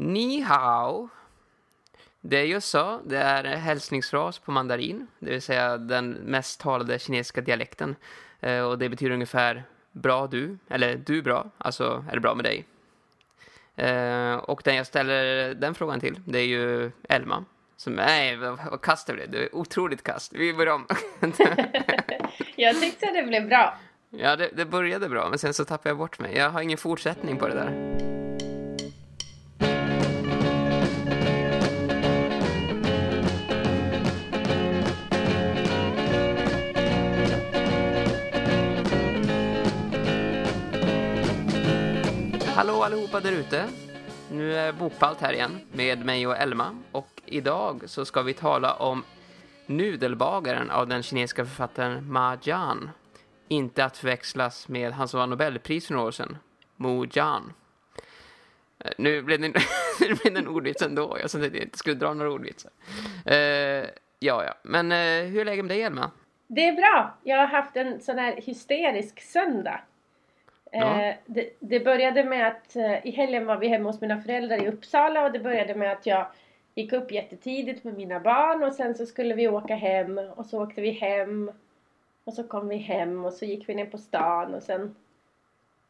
Ni hao. Det jag sa, det är hälsningsfras på mandarin, det vill säga den mest talade kinesiska dialekten. Eh, och det betyder ungefär bra du, eller du bra, alltså är det bra med dig. Eh, och den jag ställer den frågan till, det är ju Elma. Som, nej, vad, vi det? Det är otroligt kast. Vi börjar om. Jag tyckte det blev bra. ja, det, det började bra, men sen så tappade jag bort mig. Jag har ingen fortsättning på det där. Hallå allihopa där ute. Nu är Bokpalt här igen med mig och Elma. Och idag så ska vi tala om Nudelbagaren av den kinesiska författaren Ma Jian. Inte att förväxlas med han som var Nobelpris för några år sedan, Mo Jian. Eh, nu blev det, blev en ordvits ändå. Jag sa att jag inte skulle dra några ordvitsar. Uh, ja, ja. Men uh, hur är läget med dig, Elma? Det är bra. Jag har haft en sån här hysterisk söndag. Ja. Eh, det, det började med att eh, i helgen var vi hemma hos mina föräldrar i Uppsala och det började med att jag gick upp jättetidigt med mina barn och sen så skulle vi åka hem och så åkte vi hem och så kom vi hem och så gick vi ner på stan och sen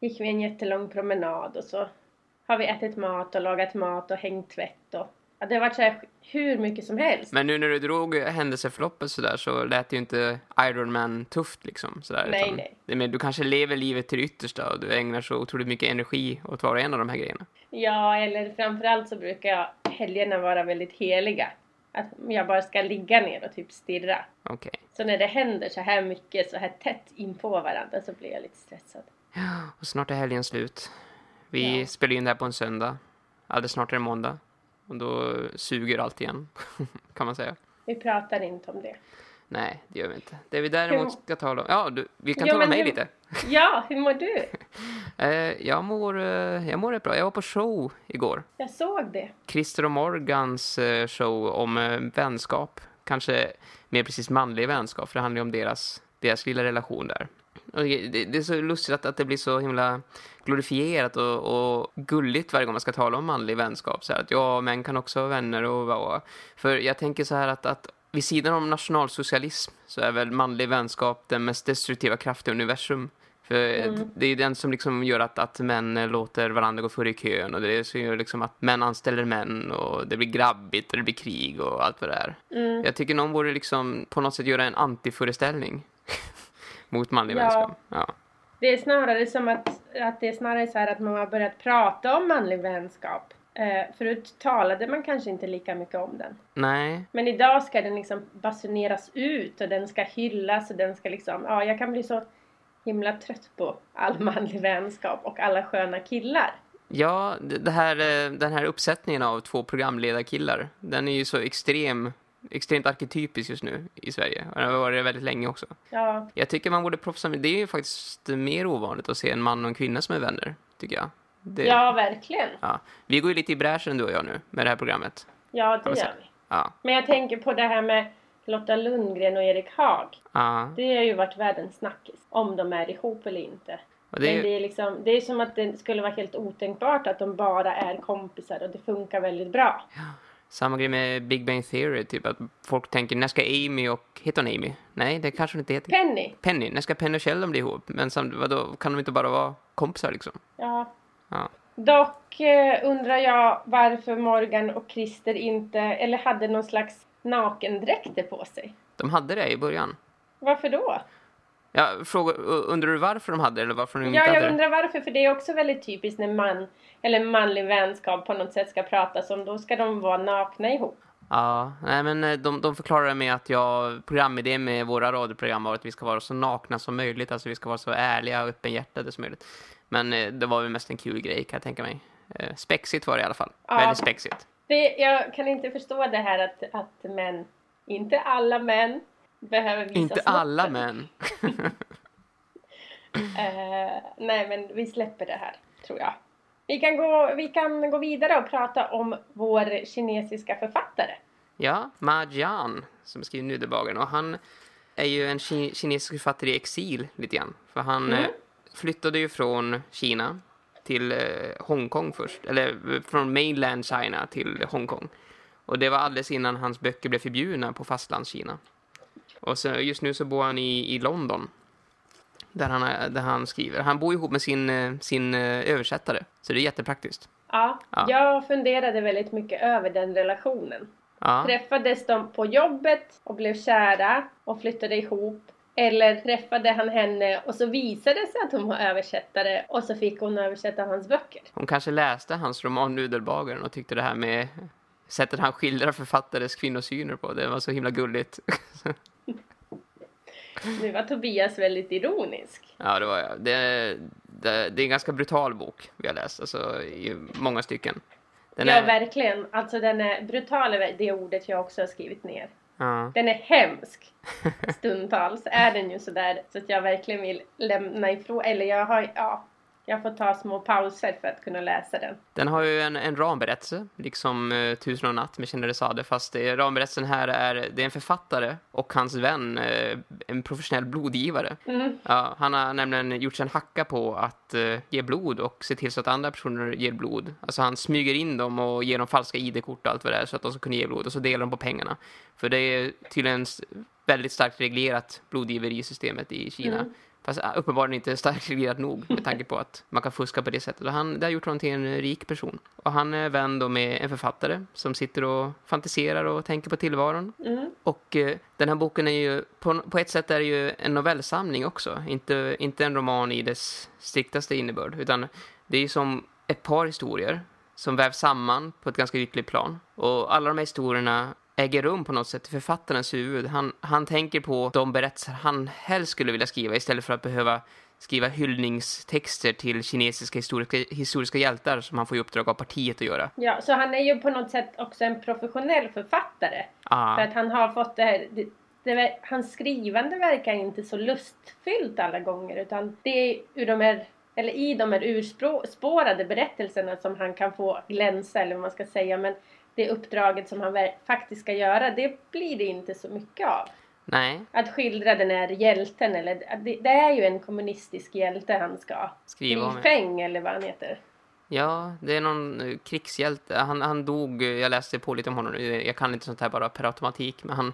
gick vi en jättelång promenad och så har vi ätit mat och lagat mat och hängt tvätt och ja, det har varit så här hur mycket som helst. Men nu när du drog händelseförloppet sådär så lät det ju inte Iron Man tufft liksom. Sådär, Nej, utan, nej. Men du kanske lever livet till det yttersta och du ägnar så otroligt mycket energi åt var och en av de här grejerna. Ja, eller framförallt så brukar jag helgerna vara väldigt heliga. Att jag bara ska ligga ner och typ stirra. Okej. Så när det händer så här mycket, så här tätt in på varandra så blir jag lite stressad. Och snart är helgen slut. Vi Ja. spelar in det här på en söndag. Alldeles snart är det måndag. Och då suger allt igen, kan man säga. Vi pratar inte om det. Nej, det gör vi inte. Det vi däremot ska tala om... Ja, du, vi kan Jo, tala om mig hur- lite. Ja, hur mår du? Eh, jag, mår, eh, jag mår rätt bra. Jag var på show igår. Jag såg det. Christer och Morgans eh, show om vänskap. Kanske mer precis manlig vänskap, för det handlar ju om deras, deras lilla relation där. Och det, det, är så lustigt att, att det blir så himla glorifierat och, och gulligt varje gång man ska tala om manlig vänskap. Så här att ja, män kan också vara vänner och vara... För jag tänker så här att, att vid sidan om nationalsocialism så är väl manlig vänskap den mest destruktiva kraften i universum. För Mm. det är den som liksom gör att, att män låter varandra gå före i kön och det är det som gör liksom att män anställer män och det blir grabbigt och det blir krig och allt vad det är. Mm. Jag tycker någon borde liksom på något sätt göra en antiföreställning mot manlig Ja. vänskap. Ja. Det är snarare som att, att det är snarare så att man har börjat prata om manlig vänskap. Eh, förut talade man kanske inte lika mycket om den. Nej, Men idag ska den liksom basuneras ut och den ska hyllas och den ska liksom, ja jag kan bli så himla trött på all manlig vänskap och alla sköna killar. ja, det det här, eh, den här uppsättningen av två programledarkillar, den är ju så extrem, extremt arketypisk just nu i Sverige. Och den har varit det väldigt länge också. Ja, Jag tycker man borde proffsa med, det är ju faktiskt mer ovanligt att se en man och en kvinna som är vänner, tycker jag. Det, ja verkligen. ja. Vi går ju lite i bräschen du och jag nu med det här programmet. Ja det gör vi. Ja, Men jag tänker på det här med Lotta Lundgren och Erik Haag. ja. Det har ju varit världens snackis. Om de är ihop eller inte. Och det är Men det är, liksom, det är som att det skulle vara helt otänkbart att de bara är kompisar och det funkar väldigt bra. Samma grej med Big Bang Theory, typ att folk tänker när ska Amy och, heter hon Amy? Nej, det kanske hon inte heter. Penny! Penny, när ska Penny och Sheldon bli ihop? Men samt, vadå, kan de inte bara vara kompisar liksom? Ja. Ja. Dock eh, undrar jag varför Morgan och Christer inte, eller hade någon slags nakendräkter på sig. De hade det i början. Varför då? Ja, fråga, undrar du varför de hade eller varför de inte Ja, hade jag undrar varför, för det är också väldigt typiskt när man, eller manlig vänskap på något sätt ska pratas om, då ska de vara nakna ihop. Ja, nej men eh, de, de förklarar det med att jag, programidén med våra radioprogram var att vi ska vara så nakna som möjligt, alltså vi ska vara så ärliga och öppenhjärtade som möjligt. Men eh, det var väl mest en kul grej kan jag tänka mig. Eh, spexigt var det i alla fall. Ja. Väldigt spexigt. Det, jag kan inte förstå det här att, att män, inte alla män, behöver visa Inte snoppen. alla män. Eh, nej, men vi släpper det här, tror jag. Vi kan, gå, vi kan gå vidare och prata om vår kinesiska författare. Ja, Ma Jian som skriver Nudelbagaren och han är ju en ki- kinesisk författare i exil lite grann. För han Mm. eh, flyttade ju från Kina till eh, Hongkong först. Eller från mainland China till Hongkong. Och det var alldeles innan hans böcker blev förbjudna på fastlandskina. Och så, just nu så bor han i, i London. Där han, är- där han skriver. Han bor ihop med sin, eh, sin eh, översättare. Så det är jättepraktiskt. Ja, Ja. jag funderade väldigt mycket över den relationen. Ja. Träffades de på jobbet och blev kära och flyttade ihop? Eller träffade han henne och så visade det sig att hon var översättare och så fick hon översätta hans böcker? Hon kanske läste hans roman Nudelbagaren och tyckte det här med sättet han skildrar författares kvinnosyner på. Det var så himla gulligt. Nu var Tobias väldigt ironisk. Ja, det var jag. Det, det, det är en ganska brutal bok vi har läst, alltså i många stycken. Den ja, är, verkligen. Alltså den är brutal, är det ordet jag också har skrivit ner. ja. Den är hemsk. Stundtals är den ju sådär så att jag verkligen vill lämna ifrån, eller jag har, ja, jag får ta små pauser för att kunna läsa den. Den har ju en, en ramberättelse, liksom uh, Tusen och natt med Känner Sade, fast det, ramberättelsen här är, det är en författare och hans vän, eh, en professionell blodgivare. Mm. Ja, han har nämligen gjort sig en hacka på att eh, ge blod och se till så att andra personer ger blod. Alltså han smyger in dem och ger dem falska ID-kort och allt vad det är så att de ska kunna ge blod och så delar de på pengarna. För det är tydligen väldigt starkt reglerat blodgiverisystemet i Kina. Mm. Fast äh, uppenbarligen inte starkt reglerat nog med tanke på att man kan fuska på det sättet. Och han, det har gjort honom till en rik person. Och han är vän då med en författare som sitter och fantiserar och tänker på tillvaron. Mm. Och eh, den här boken är ju, på, på ett sätt är det ju en novellsamling också. Inte, inte en roman i dess striktaste innebörd. Utan det är ju som ett par historier som vävs samman på ett ganska ytligt plan. Och alla de här historierna äger rum på något sätt i författarens huvud. Han, han tänker på de berättelser han helst skulle vilja skriva istället för att behöva skriva hyllningstexter till kinesiska historiska, historiska hjältar som han får i uppdrag av partiet att göra. Ja, så han är ju på något sätt också en professionell författare. Ah. För att han har fått det här, det, det, hans skrivande verkar inte så lustfyllt alla gånger utan det är ur de här, eller i de här urspårade berättelserna som han kan få glänsa eller vad man ska säga men det uppdraget som han faktiskt ska göra det blir det inte så mycket av. Nej, Att skildra den här hjälten eller det, det är ju en kommunistisk hjälte han ska. skriva om. Li Feng eller vad han heter. Ja, det är någon eh, krigshjälte. Han, han dog, jag läste på lite om honom, jag kan inte sånt här bara per automatik, men han,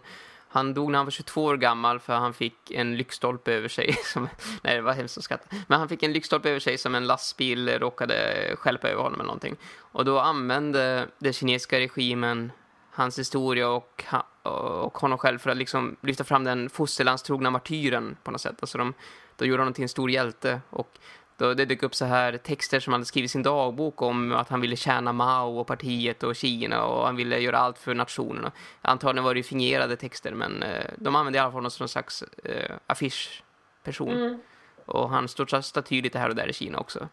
han dog när han var 22 år gammal för han fick en lyktstolpe över sig. Som, nej, det var hemskt att skratta. Men han fick en lyktstolpe över sig som en lastbil råkade stjälpa över honom eller någonting. Och då använde den kinesiska regimen hans historia och, och honom själv för att liksom lyfta fram den fosterlandstrogna martyren på något sätt. Alltså de, då gjorde honom till en stor hjälte och då det dök upp så här texter som han hade skrivit i sin dagbok om att han ville tjäna Mao och partiet och Kina och han ville göra allt för nationen. Antagligen var det ju fingerade texter men eh, de använde i alla fall någon slags eh, affischperson. Mm. Och han står så staty lite här och där i Kina också.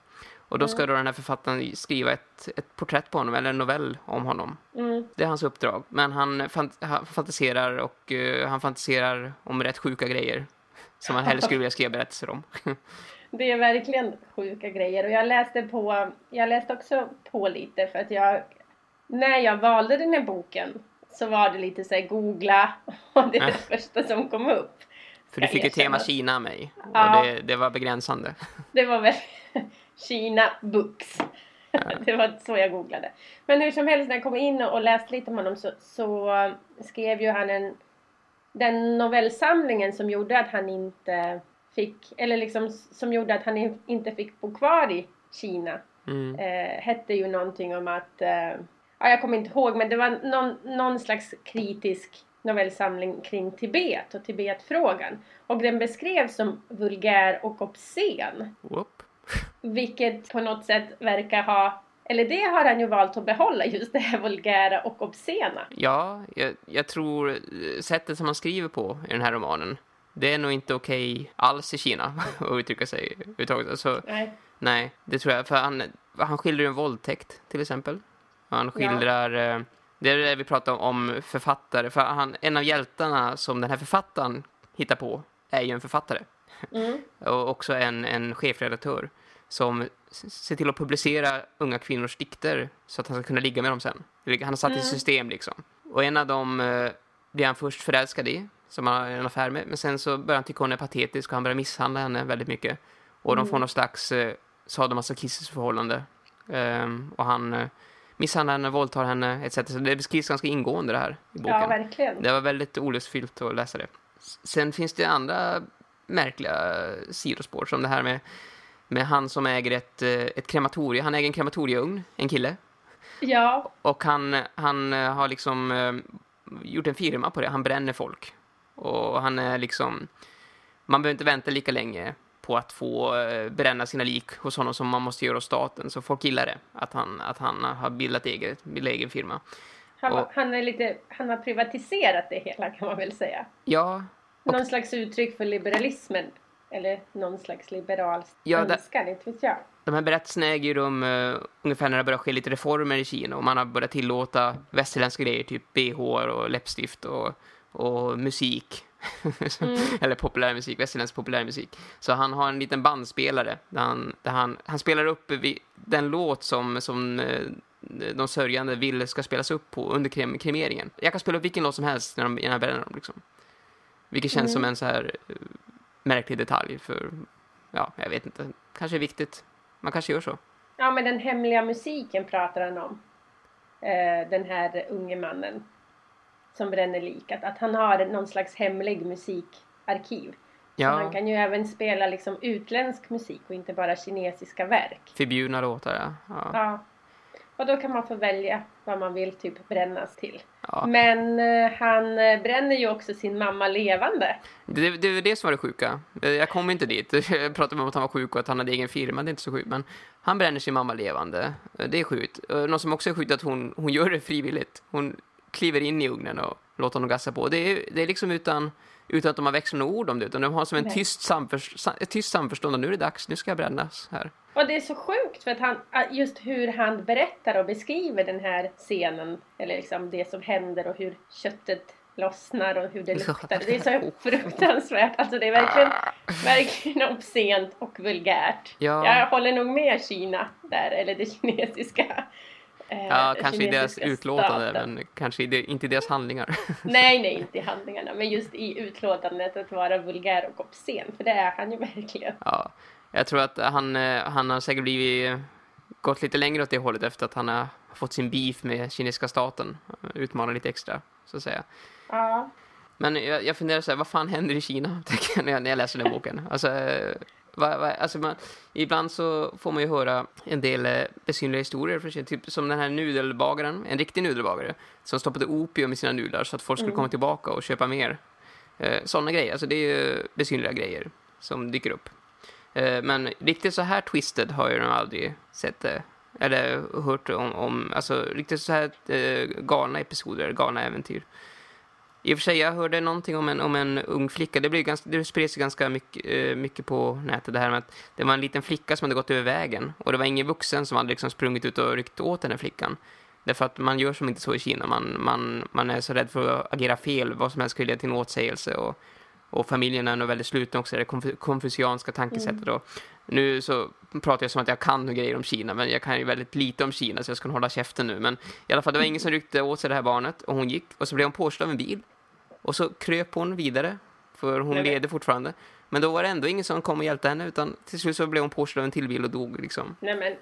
Och då ska då den här författaren skriva ett, ett porträtt på honom, eller en novell om honom. Mm. Det är hans uppdrag. Men han, fant- han fantiserar och eh, han fantiserar om rätt sjuka grejer. Som han helst skulle vilja skriva berättelser om. Det är verkligen sjuka grejer och jag läste på, jag läste också på lite för att jag, när jag valde den här boken så var det lite så här googla och det är det första som kom upp. För du fick ju tema. Kina av mig. Och Ja. det, det var begränsande. Det var väl Kina Books. det var så jag googlade. Men hur som helst när jag kom in och läste lite om honom så, så skrev ju han en den novellsamlingen som gjorde att han inte fick, eller liksom som gjorde att han in- inte fick bo kvar i Kina Mm. eh, hette ju någonting om att, eh, ja jag kommer inte ihåg men det var någon, någon slags kritisk novellsamling kring Tibet och Tibetfrågan. Och den beskrevs som vulgär och obscen. Whoop. Vilket på något sätt verkar ha, eller det har han ju valt att behålla, just det här vulgära och obscena. Ja, jag, jag tror eh, sättet som han skriver på i den här romanen det är nog inte okej alls i Kina att uttrycka sig överhuvudtaget. Alltså, Nej. nej, det tror jag. För han, han skildrar en våldtäkt till exempel. Han skildrar... eh, Det är det vi pratar om, författare. För han, en av hjältarna som den här författaren hittar på är ju en författare. Mm. och också en, en chefredaktör som ser till att publicera unga kvinnors dikter så att han ska kunna ligga med dem sen. Han har satt i Mm. system liksom. Och en av dem eh, blir han först förälskad i, som han har en affär med, men sen så börjar han tycka hon är patetisk och han börjar misshandla henne väldigt mycket. Och de får Mm. någon slags eh, sadomasochistiskt förhållande. Ehm, och han eh, misshandlar henne, våldtar henne etc. Så det beskrivs ganska ingående det här i boken. Ja, verkligen. Det var väldigt olustfyllt att läsa det. Sen finns det andra märkliga sidospår som det här med, med han som äger ett, eh, ett krematorie. Han äger en krematorieugn, en kille. Ja, Och han, han har liksom eh, gjort en firma på det. Han bränner folk. Och han är liksom... Man behöver inte vänta lika länge på att få eh, bränna sina lik hos honom som man måste göra hos staten. Så folk gillar det, att han, att han har bildat eget, bildat egen firma. han, Och- han, är lite, han har privatiserat det hela kan man väl säga. Ja, Och- Någon slags uttryck för liberalismen. Eller någon slags liberal Ja, önskan, inte vet jag. de här berättelserna äger ju rum uh, ungefär när det börjar ske lite reformer i Kina och man har börjat tillåta västerländska grejer, typ bh och läppstift och, och musik. Mm. Eller populärmusik, västerländsk populärmusik. Så han har en liten bandspelare där han, där han, han spelar upp den låt som, som eh, de sörjande vill ska spelas upp på under krem, kremeringen. Jag kan spela upp vilken låt som helst när, de, när jag bränner dem. Liksom. Vilket känns Mm. som en så här eh, märklig detalj för, ja, jag vet inte, kanske är viktigt. Man kanske gör så. Ja, men den hemliga musiken pratar han om. Eh, den här unge mannen som bränner lik. Att, att han har någon slags hemlig musikarkiv. Så han Ja, kan ju även spela liksom utländsk musik och inte bara kinesiska verk. förbjudna låtar, ja. ja. Ja. Och då kan man få välja vad man vill typ brännas till. ja. Men eh, han eh, bränner ju också sin mamma levande. Det, det är det som var det sjuka. Eh, Jag kom inte dit. Jag pratade om att han var sjuk och att han hade egen firma. Det är inte så sjukt. Men han bränner sin mamma levande. Eh, Det är sjukt. Något som också är sjukt är att hon, hon gör det frivilligt. Hon kliver in i ugnen och låter honom gassa på. Det är, det är liksom utan, utan att de har växlat några ord om det. Utan de har som en Nej. tyst, samförst, sa- ett tyst samförstånd. Och nu är det dags. Nu ska jag brännas här. Och det är så sjukt för att han, att just hur han berättar och beskriver den här scenen. Eller liksom det som händer och hur köttet lossnar och hur det luktar. Det är så fruktansvärt. Alltså det är verkligen, verkligen obscent och vulgärt. Ja. Jag håller nog med Kina där, eller det kinesiska. Eh, Ja, kanske i deras utlåtande. staten. Men kanske i inte i deras handlingar. Nej, nej, inte i handlingarna. Men just i utlåtandet att vara vulgär och obscen. För det är han ju verkligen. Ja, jag tror att han, eh, han har säkert blivit gått lite längre åt det hållet efter att han har fått sin beef med kinesiska staten. Utmanar lite extra, så att säga. Ja. Men jag, jag funderar så här, vad fan händer i Kina? när, jag, när jag läser den boken. Alltså, vad, vad, alltså man, ibland så får man ju höra en del eh, besynnerliga historier från Kina. Typ som den här nudelbagaren, en riktig nudelbagare, som stoppade opium i sina nudlar så att folk skulle Mm. komma tillbaka och köpa mer. Eh, Sådana grejer, alltså det är ju besynnerliga grejer som dyker upp. Eh, men riktigt så här twisted har jag nog aldrig sett eh, eller hört om, om alltså riktigt så här eh, galna episoder, galna äventyr. I och för sig, jag hörde någonting om en, om en ung flicka. Det, blev ganska, det spreds ganska mycket, eh, mycket på nätet det här med att det var en liten flicka som hade gått över vägen och det var ingen vuxen som hade liksom sprungit ut och ryckt åt den här flickan. Därför att man gör som inte så i Kina. Man, man, man är så rädd för att agera fel. Vad som helst skulle leda till en åtsägelse. Och, och familjen är nog väldigt sluten också. Det konf- konfucianska tankesättet. Och nu så pratar jag som att jag kan grejer om Kina. Men jag kan ju väldigt lite om Kina så jag ska hålla käften nu. Men i alla fall, det var ingen som ryckte åt sig det här barnet. Och hon gick. Och så blev hon påkörd av en bil. Och så kröp hon vidare. För hon Nej, levde fortfarande. Men då var det ändå ingen som kom och hjälpte henne. Utan till slut så blev hon påkörd av en till bil och dog liksom. Nej men.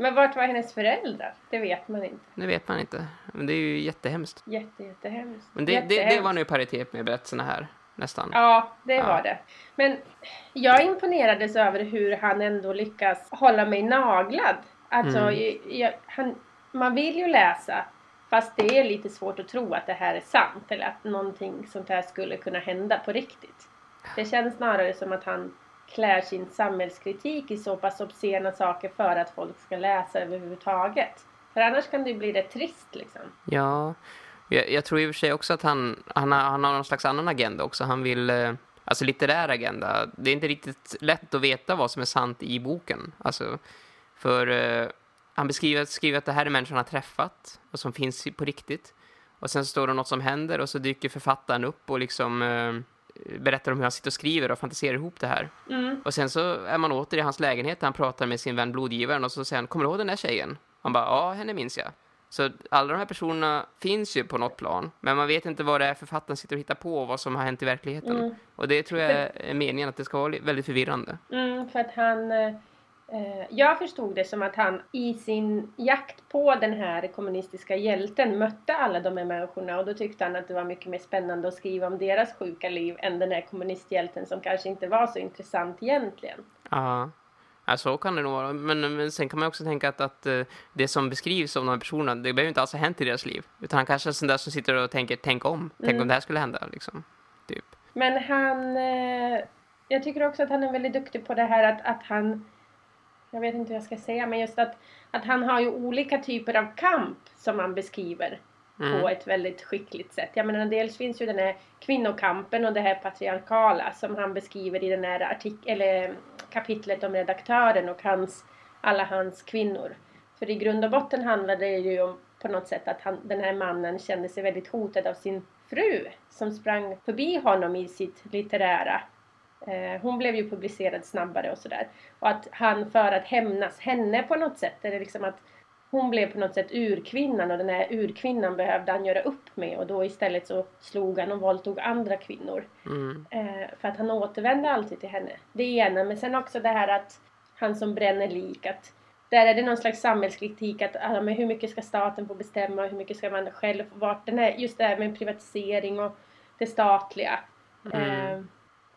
Men vart var hennes föräldrar? Det vet man inte. Det vet man inte. Men det är ju jättehemskt. Jätte, jättehemskt. Men det, det, det Jättehemskt. var nu paritet med berättelserna här. Nästan. Ja, det Ja. var det. Men jag imponerades över hur han ändå lyckas hålla mig naglad. Alltså, Mm. jag, jag, han, man vill ju läsa. Fast det är lite svårt att tro att det här är sant. Eller att någonting sånt här skulle kunna hända på riktigt. Det känns snarare som att han klär sin samhällskritik i så pass obscena saker för att folk ska läsa överhuvudtaget. För annars kan det ju bli rätt trist liksom. Ja, jag, jag tror i och för sig också att han, han, har, han har någon slags annan agenda också. Han vill, eh, alltså litterär agenda. Det är inte riktigt lätt att veta vad som är sant i boken. Alltså, för eh, han beskriver, skriver att det här är människan han har träffat och som finns på riktigt. Och sen så står det något som händer och så dyker författaren upp och liksom eh, berättar om hur han sitter och skriver och fantiserar ihop det här. Mm. Och sen så är man åter i hans lägenhet där han pratar med sin vän blodgivaren och så säger han, kommer du ihåg den där tjejen? Han bara, ja, henne minns jag. Så alla de här personerna finns ju på något plan, men man vet inte vad det är författaren sitter och hittar på och vad som har hänt i verkligheten. Mm. Och det tror jag är meningen att det ska vara väldigt förvirrande. Mm, för att han, Eh, jag förstod det som att han i sin jakt på den här kommunistiska hjälten mötte alla de här människorna och då tyckte han att det var mycket mer spännande att skriva om deras sjuka liv än den här kommunisthjälten som kanske inte var så intressant egentligen. Ja. Ja, så kan det nog vara. Men, men sen kan man också tänka att, att uh, det som beskrivs om de här personerna, det behöver inte alls ha hänt i deras liv. Utan han kanske är sån där som sitter och tänker, tänk om. Tänk Mm. om det här skulle hända, liksom. Typ. Men han... Eh, jag tycker också att han är väldigt duktig på det här att, att han... Jag vet inte hur jag ska säga, men just att, att han har ju olika typer av kamp som han beskriver Mm. på ett väldigt skickligt sätt. Jag menar, dels finns ju den här kvinnokampen och det här patriarkala som han beskriver i den här artik- eller kapitlet om redaktören och hans, alla hans kvinnor. För i grund och botten handlade det ju om på något sätt att han, den här mannen kände sig väldigt hotad av sin fru som sprang förbi honom i sitt litterära. Eh, hon blev ju publicerad snabbare och sådär. Och att han för att hämnas henne på något sätt, eller liksom att hon blev på något sätt urkvinnan och den här urkvinnan behövde han göra upp med och då istället så slog han och våldtog andra kvinnor. Mm. Eh, för att han återvände alltid till henne. Det ena, men sen också det här att han som bränner lik, att där är det någon slags samhällskritik att ah, men hur mycket ska staten få bestämma och hur mycket ska man själv, vart den här, just det här med privatisering och det statliga. Mm. Eh,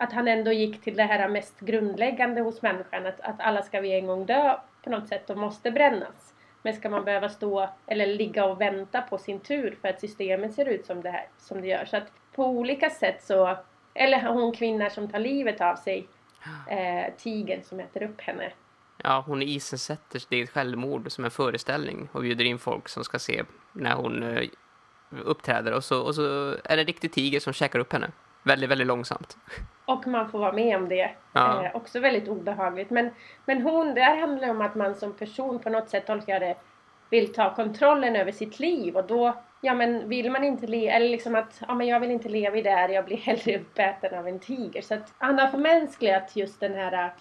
att han ändå gick till det här mest grundläggande hos människan, att, att alla ska vi en gång dö på något sätt och måste brännas. Men ska man behöva stå eller ligga och vänta på sin tur för att systemet ser ut som det, här, som det gör. Så att på olika sätt så, eller hon kvinna som tar livet av sig, eh, tigern som äter upp henne. Ja, hon iscensätter sitt eget självmord som en föreställning och bjuder in folk som ska se när hon eh, uppträder. Och så, och så är det en riktig tiger som käkar upp henne. Väldigt, väldigt långsamt. Och man får vara med om det. Ja. Eh, också väldigt obehagligt. Men, men hon, det här handlar om att man som person på något sätt tolkar det vill ta kontrollen över sitt liv och då, ja men vill man inte leva, eller liksom att, ja men jag vill inte leva i det här, jag blir hellre uppäten av en tiger. Så att han har förmänskligat just den här,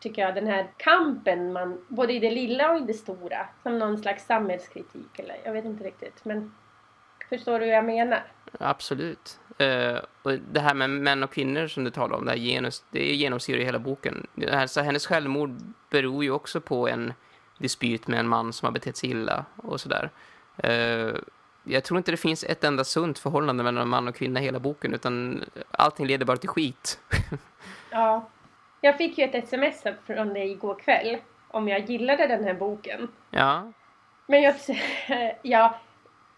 tycker jag, den här kampen man, både i det lilla och i det stora, som någon slags samhällskritik eller jag vet inte riktigt men förstår du hur jag menar? Absolut. Eh, och det här med män och kvinnor som du talar om, det här genus, det genomsyrar hela boken. Här, så hennes självmord beror ju också på en dispyt med en man som har betett sig illa och sådär. Eh, jag tror inte det finns ett enda sunt förhållande mellan man och kvinna i hela boken, utan allting leder bara till skit. Ja. Jag fick ju ett sms från dig igår kväll om jag gillade den här boken. ja, Men jag, jag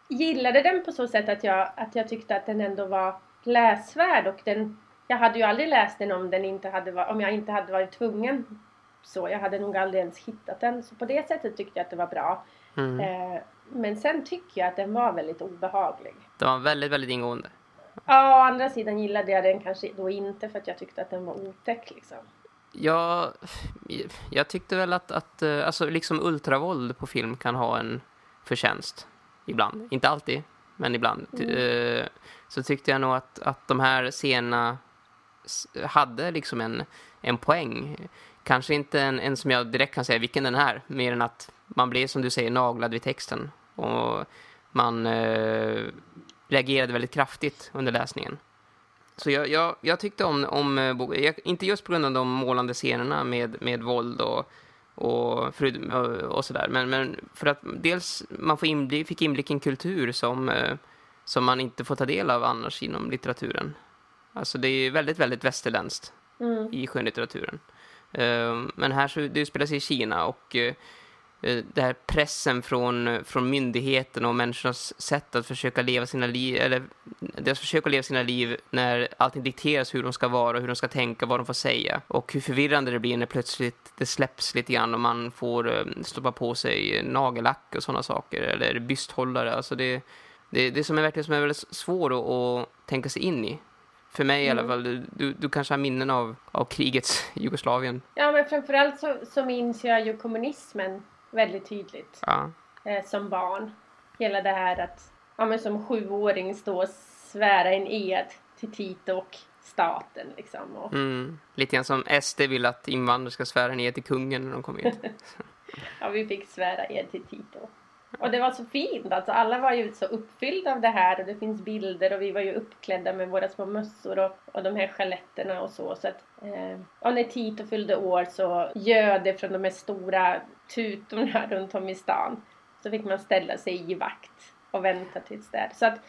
gillade den på så sätt att jag, att jag tyckte att den ändå var läsvärd och den, jag hade ju aldrig läst den om, den inte hade, om jag inte hade varit tvungen. Så jag hade nog aldrig ens hittat den. Så på det sättet tyckte jag att det var bra. mm. Eh, men sen tycker jag att den var väldigt obehaglig. det var väldigt, väldigt ingående. Ja, å andra sidan gillade jag den kanske då inte för att jag tyckte att den var otäck liksom. Jag, jag tyckte väl att, att eh, alltså liksom ultravåld på film kan ha en förtjänst ibland. Inte alltid, men ibland. Mm. Eh, Så tyckte jag nog att, att de här scenerna hade liksom en, en poäng. Kanske inte en, en som jag direkt kan säga vilken den är, mer än att man blev som du säger naglad vid texten. Och man eh, reagerade väldigt kraftigt under läsningen. Så jag, jag, jag tyckte om, om eh, inte just på grund av de målande scenerna med, med våld och, och, och, sådär, men, men för att dels man får inblick, fick inblick i en kultur som, eh, som man inte får ta del av annars inom litteraturen. Alltså det är väldigt, väldigt västerländskt Mm. i skönlitteraturen. Eh, Men här så, det spelar sig i Kina och eh, det här pressen från, från myndigheten och människornas sätt att försöka leva sina liv, eller deras försök att leva sina liv när allting dikteras hur de ska vara, hur de ska tänka, vad de får säga. Och hur förvirrande det blir när plötsligt det släpps lite grann och man får eh, stoppa på sig nagellack och sådana saker, eller bysthållare. Alltså det, det, det som är verkligen som är väldigt svår att, att tänka sig in i. För mig i alla Mm. fall. Du, du kanske har minnen av, av krigets Jugoslavien. Ja men framförallt så, så minns jag ju kommunismen väldigt tydligt. Ja. eh, som barn. Hela det här att ja, men som sjuåring stå och svära en ed till Tito och staten liksom. Och, Mm. Lite grann som SD vill att invandrare ska svära ner till kungen när de kommer in. ja, vi fick svära ed till Tito. Och det var så fint, alltså alla var ju så uppfyllda av det här och det finns bilder och vi var ju uppklädda med våra små mössor och, och de här sjaletterna och så. så att, eh, och när Tito fyllde år så göd det från de här stora tutorna runt om i stan. Så fick man ställa sig i vakt och vänta tills det. Så att,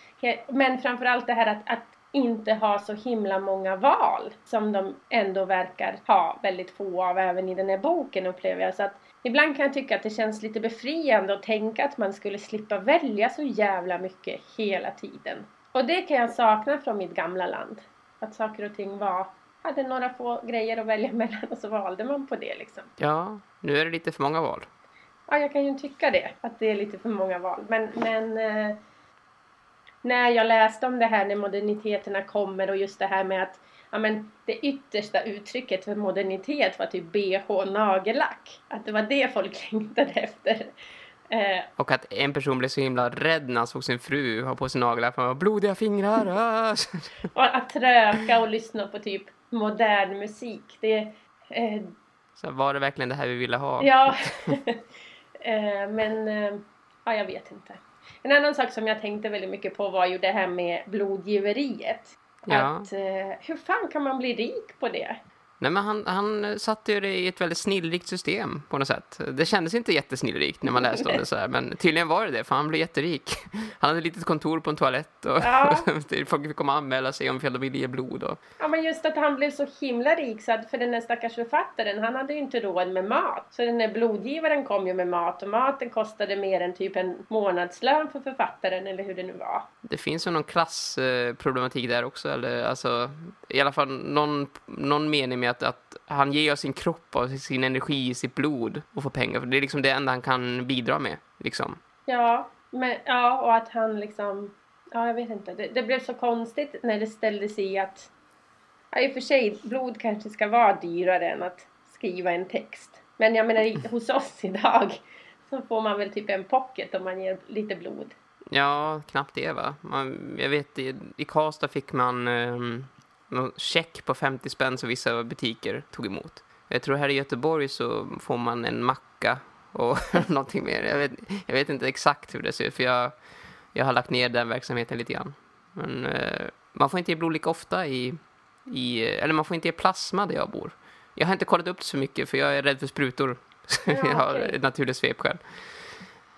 men framförallt det här att, att inte ha så himla många val som de ändå verkar ha väldigt få av även i den här boken upplever jag. Så att ibland kan jag tycka att det känns lite befriande att tänka att man skulle slippa välja så jävla mycket hela tiden. Och det kan jag sakna från mitt gamla land. Att saker och ting var hade några få grejer att välja mellan och så valde man på det liksom. Ja, nu är det lite för många val. Ja, jag kan ju tycka det. Att det är lite för många val. Men, men eh, när jag läste om det här när moderniteterna kommer och just det här med att ja, men det yttersta uttrycket för modernitet var typ bh nagellack. Att det var det folk längtade efter. Eh, och att en person blev så himla rädd när han såg sin fru ha på sig nagellack. Han var blodiga fingrar. Ah. och att röka och lyssna på typ modern musik. Det, eh, så var det verkligen det här vi ville ha? Ja. eh, men eh, ja, jag vet inte. En annan sak som jag tänkte väldigt mycket på var ju det här med blodgiveriet. Ja. Att, eh, hur fan kan man bli rik på det? Nej, men han, han satte det i ett väldigt snillrikt system på något sätt. Det kändes inte jättesnillrikt när man läste om det så här, men tydligen var det det, för han blev jätterik. Han hade ett litet kontor på en toalett och ja. folk fick komma och anmäla sig om de ville ge blod. Och... Ja, men just att han blev så himla rik så att för den där stackars författaren, han hade ju inte råd med mat. Så den där blodgivaren kom ju med mat och maten kostade mer än typ en månadslön för författaren eller hur det nu var. Det finns ju någon klassproblematik där också, eller alltså i alla fall någon, någon mening med att, att han ger sin kropp och sin energi, sitt blod och får pengar. För det är liksom det enda han kan bidra med. Liksom. Ja, men, ja, och att han liksom... Ja, jag vet inte. Det, det blev så konstigt när det ställdes i att... Ja, i och för sig, blod kanske ska vara dyrare än att skriva en text. Men jag menar, hos oss idag så får man väl typ en pocket om man ger lite blod. Ja, knappt det va. Man, jag vet, i, i Karlstad fick man um, någon check på 50 spänn som vissa butiker tog emot. Jag tror här i Göteborg så får man en macka och någonting mer. Jag vet, jag vet inte exakt hur det ser ut för jag, jag har lagt ner den verksamheten lite grann. Men eh, man får inte ge blod lika ofta i, i, eller man får inte ge plasma där jag bor. Jag har inte kollat upp det så mycket för jag är rädd för sprutor. Ja, jag har ett naturligt svepskäl.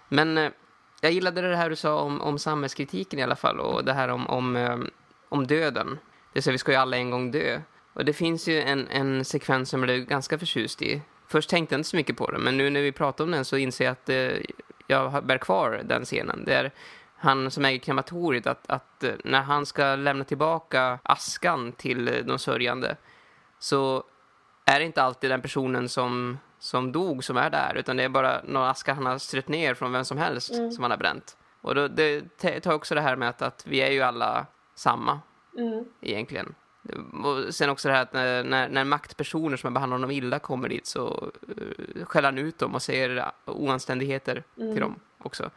Men eh, jag gillade det här du sa om, om samhällskritiken i alla fall och det här om, om, eh, om döden. Det så vi ska ju alla en gång dö. Och det finns ju en, en sekvens som jag blev ganska förtjust i. Först tänkte jag inte så mycket på det, men nu när vi pratar om den så inser jag att eh, jag bär kvar den scenen. Det är han som äger krematoriet, att, att eh, när han ska lämna tillbaka askan till eh, de sörjande så är det inte alltid den personen som, som dog som är där, utan det är bara några askar han har strött ner från vem som helst mm. som han har bränt. Och då, det tar också det här med att, att vi är ju alla samma mm. egentligen. Och sen också det här att när, när, när maktpersoner som har behandlat dem illa kommer dit så uh, skäller han ut dem och säger oanständigheter mm. till dem också.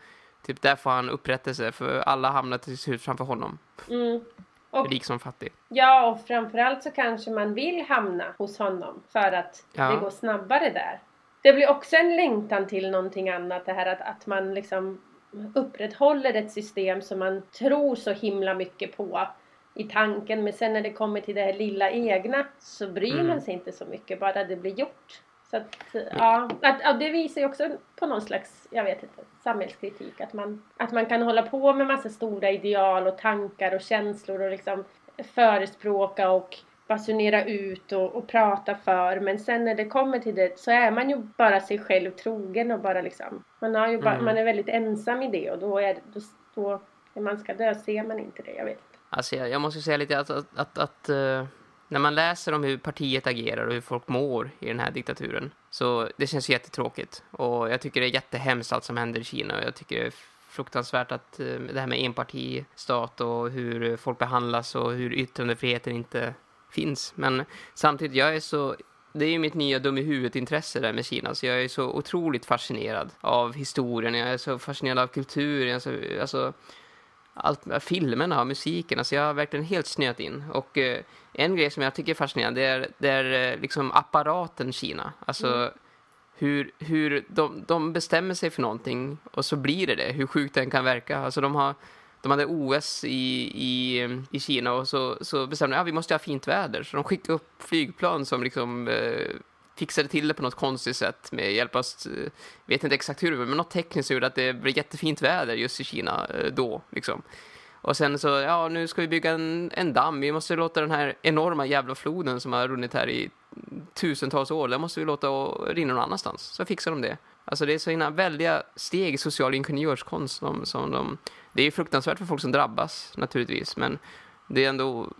Typ där får han upprättelse för alla hamnar till slut framför honom. Mm. Och, Rik som fattig. Ja, och framförallt så kanske man vill hamna hos honom för att ja. det går snabbare där. Det blir också en längtan till någonting annat, det här att, att man liksom upprätthåller ett system som man tror så himla mycket på i tanken men sen när det kommer till det här lilla egna så bryr mm. man sig inte så mycket bara det blir gjort. Så att, ja, att, ja, det visar ju också på någon slags, jag vet inte, samhällskritik. Att man, att man kan hålla på med massa stora ideal och tankar och känslor och liksom förespråka och basunera ut och, och prata för. Men sen när det kommer till det så är man ju bara sig själv trogen och bara liksom, man, har ju bara, mm. man är väldigt ensam i det och då är då, då när man ska dö ser man inte det, jag vet. Alltså jag, jag måste säga lite att, att, att, att uh, när man läser om hur partiet agerar och hur folk mår i den här diktaturen så det känns jättetråkigt. Och jag tycker det är jättehemskt allt som händer i Kina. och Jag tycker det är fruktansvärt att uh, det här med enpartistat och hur folk behandlas och hur yttrandefriheten inte finns. Men samtidigt, jag är så det är ju mitt nya dum i huvudet-intresse där med Kina. Så jag är så otroligt fascinerad av historien. Jag är så fascinerad av kulturen. Alltså, alltså allt, filmerna och musiken. Alltså jag har verkligen helt snöat in. Och eh, en grej som jag tycker är fascinerande det är, det är eh, liksom apparaten Kina. Alltså mm. hur, hur de, de bestämmer sig för någonting och så blir det det, hur sjukt den kan verka. Alltså de har de hade OS i, i, i Kina och så, så bestämde de att ja, vi måste ha fint väder. Så de skickade upp flygplan som liksom eh, fixade till det på något konstigt sätt med hjälp av, eh, vet inte exakt hur, men något tekniskt gjorde att det blev jättefint väder just i Kina eh, då. Liksom. Och sen så, ja nu ska vi bygga en, en damm, vi måste låta den här enorma jävla floden som har runnit här i tusentals år, den måste vi låta rinna någon annanstans. Så fixar de det. Alltså det är så väldiga steg i social ingenjörskonst som, som de... Det är fruktansvärt för folk som drabbas naturligtvis, men det är ändå...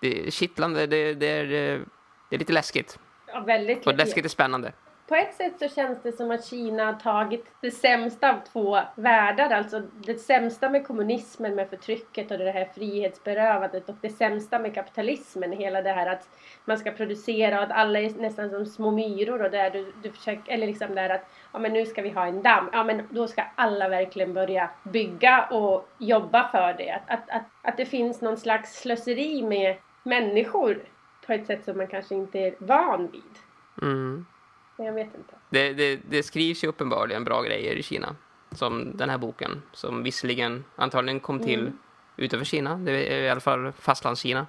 Det är kittlande, det, det, är, eh, det är lite läskigt. Väldigt Och läskigt är spännande på ett sätt så känns det som att Kina har tagit det sämsta av två världar. Alltså det sämsta med kommunismen, med förtrycket och det här frihetsberövandet och det sämsta med kapitalismen. Hela det här att man ska producera och att alla är nästan som små myror och där du, du försöker, eller liksom där att ja men nu ska vi ha en damm. Ja men då ska alla verkligen börja bygga och jobba för det. Att, att, att, att det finns någon slags slöseri med människor på ett sätt som man kanske inte är van vid. Mm. Men jag vet inte. Det, det, det skrivs ju uppenbarligen bra grejer i Kina. Som den här boken. Som visserligen antagligen kom till mm. utanför Kina. Det är i alla fall fastlandskina.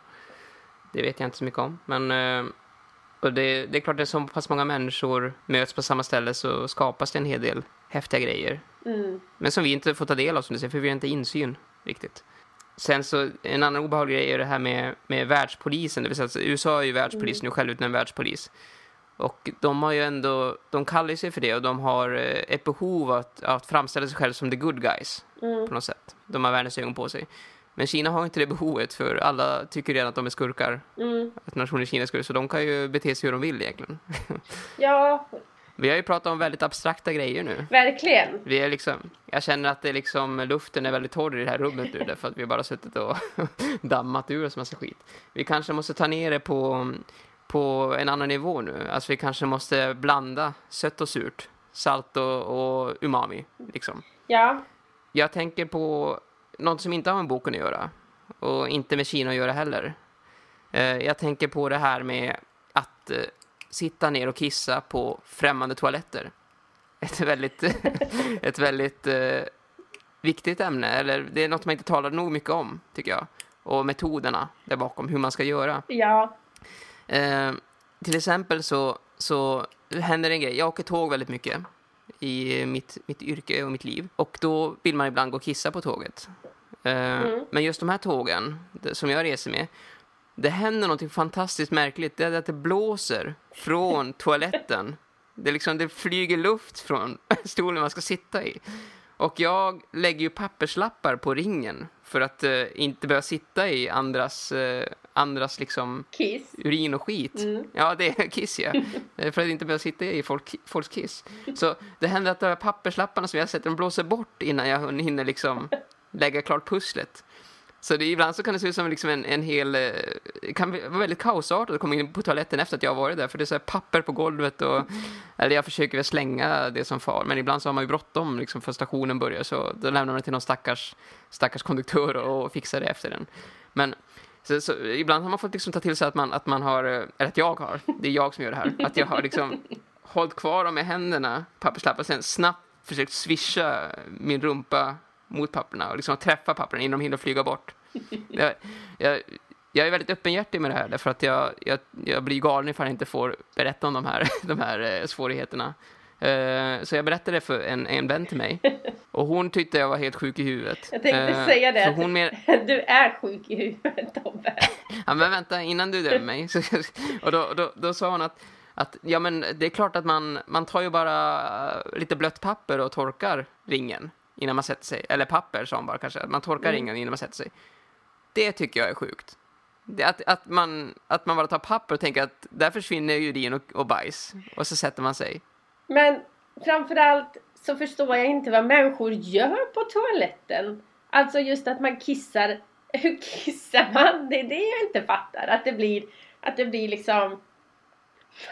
Det vet jag inte så mycket om. Men eh, och det, det är klart att så pass många människor möts på samma ställe så skapas det en hel del häftiga grejer. Mm. Men som vi inte får ta del av som du säger, för vi har inte insyn riktigt. Sen så, en annan obehaglig grej är det här med, med världspolisen. Det vill säga, att USA är ju världspolis, mm. nu själv en världspolis. Och de har ju ändå, de kallar sig för det och de har eh, ett behov att, att framställa sig själv som the good guys mm. på något sätt. De har världens ögon på sig. Men Kina har inte det behovet för alla tycker redan att de är skurkar. Mm. Att nationen Kina är skurkar, så de kan ju bete sig hur de vill egentligen. ja. Vi har ju pratat om väldigt abstrakta grejer nu. Verkligen. Vi är liksom, jag känner att det liksom, luften är väldigt torr i det här rummet nu därför att vi bara suttit och dammat ur oss massa skit. Vi kanske måste ta ner det på på en annan nivå nu. Alltså vi kanske måste blanda sött och surt, salt och, och umami. Liksom. Ja. Jag tänker på något som inte har med boken att göra och inte med Kina att göra heller. Eh, jag tänker på det här med att eh, sitta ner och kissa på främmande toaletter. Ett väldigt, ett väldigt eh, viktigt ämne, eller det är något man inte talar nog mycket om, tycker jag. Och metoderna där bakom, hur man ska göra. Ja. Eh, till exempel så, så händer en grej. Jag åker tåg väldigt mycket i mitt, mitt yrke och mitt liv. Och då vill man ibland gå och kissa på tåget. Eh, mm. Men just de här tågen som jag reser med, det händer något fantastiskt märkligt. Det är att det blåser från toaletten. Det, liksom, det flyger luft från stolen man ska sitta i. Och jag lägger ju papperslappar på ringen för att eh, inte behöva sitta i andras, eh, andras liksom kiss. urin och skit. Mm. Ja, det är kiss, ja. Eh, för att inte behöva sitta i folk, folks kiss. Så det händer att de här papperslapparna som jag sätter, de blåser bort innan jag hinner liksom lägga klart pusslet. Så det, ibland så kan det se ut som liksom en, en hel... Det eh, kan vara väldigt kaosartat att komma in på toaletten efter att jag har varit där. För det är så papper på golvet och... Eller jag försöker väl slänga det som far. Men ibland så har man ju bråttom liksom för stationen börjar. Så då lämnar man det till någon stackars, stackars konduktör och fixar det efter den. Men så, så, ibland har man fått liksom ta till sig att man, att man har... Eh, eller att jag har. Det är jag som gör det här. Att jag har liksom hållit kvar dem med händerna, papperslappar, sen snabbt försökt swisha min rumpa mot papperna och liksom träffa papperna innan de hinner flyga bort. Jag, jag, jag är väldigt öppenhjärtig med det här därför att jag, jag, jag blir galen ifall jag inte får berätta om de här, de här eh, svårigheterna. Uh, så jag berättade för en, en vän till mig och hon tyckte jag var helt sjuk i huvudet. Jag tänkte uh, säga det, hon mer... du är sjuk i huvudet Tobbe. ja men vänta, innan du dömer mig. Och då, då, då sa hon att, att ja men det är klart att man, man tar ju bara lite blött papper och torkar ringen innan man sätter sig. Eller papper hon bara kanske. Man torkar mm. ringen innan man sätter sig. Det tycker jag är sjukt. Det, att, att, man, att man bara tar papper och tänker att där försvinner urin och, och bajs. Och så sätter man sig. Men framförallt så förstår jag inte vad människor gör på toaletten. Alltså just att man kissar. Hur kissar man? Det är det jag inte fattar. Att det blir, att det blir liksom...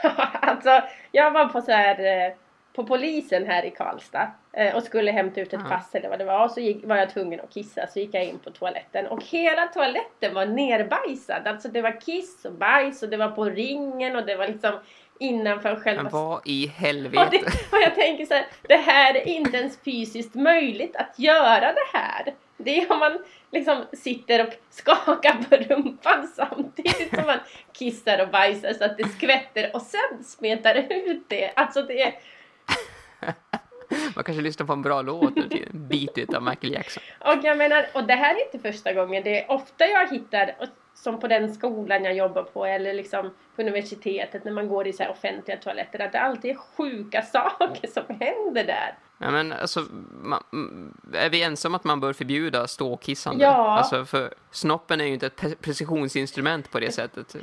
alltså, jag var på så här... Eh, på polisen här i Karlstad och skulle hämta ut ett ja. pass eller vad det var och så gick, var jag tvungen att kissa så gick jag in på toaletten och hela toaletten var nerbajsad. Alltså det var kiss och bajs och det var på ringen och det var liksom innanför själva... Men vad i Och, helvete? det, och jag tänker så här, det här är inte ens fysiskt möjligt att göra det här. Det är om man liksom sitter och skakar på rumpan samtidigt som man kissar och bajsar så att det skvätter och sen smetar ut det. Alltså det är... Man kanske lyssnar på en bra låt nu till It av Michael Jackson. Och jag menar, och det här är inte första gången. Det är ofta jag hittar, som på den skolan jag jobbar på eller liksom på universitetet när man går i så offentliga toaletter, att det alltid är sjuka saker som händer där. Ja, men alltså, man, är vi ensamma att man bör förbjuda ståkissande? Ja. Alltså, för snoppen är ju inte ett pre- precisionsinstrument på det sättet.